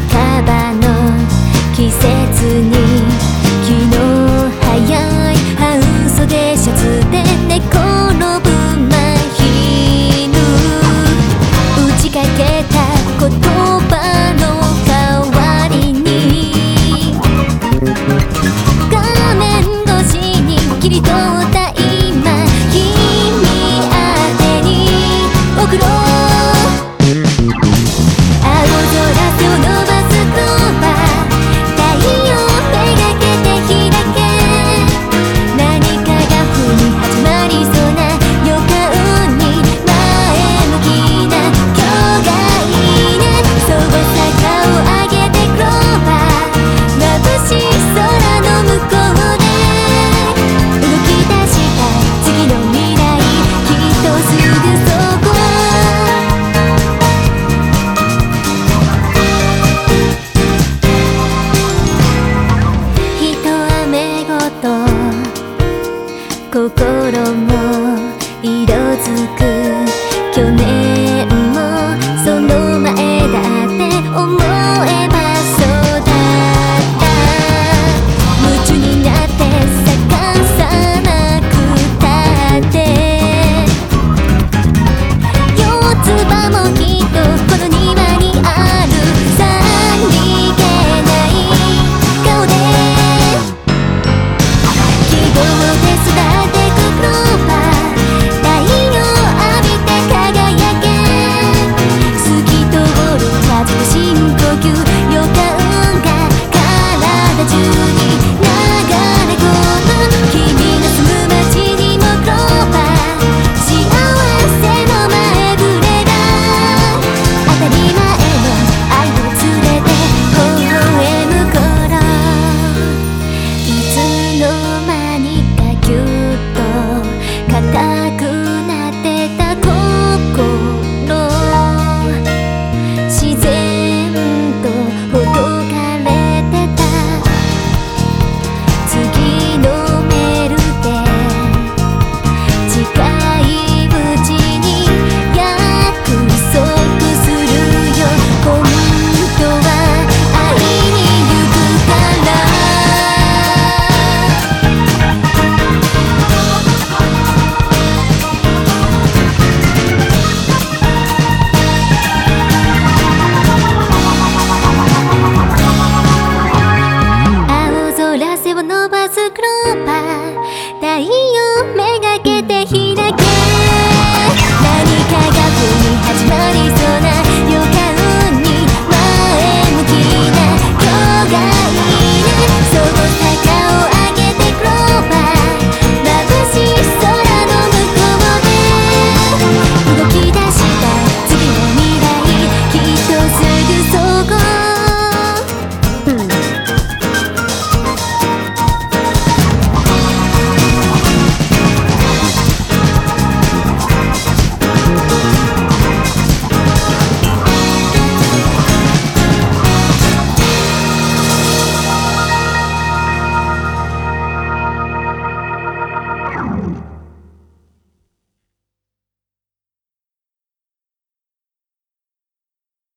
か心も色づく。去年そこ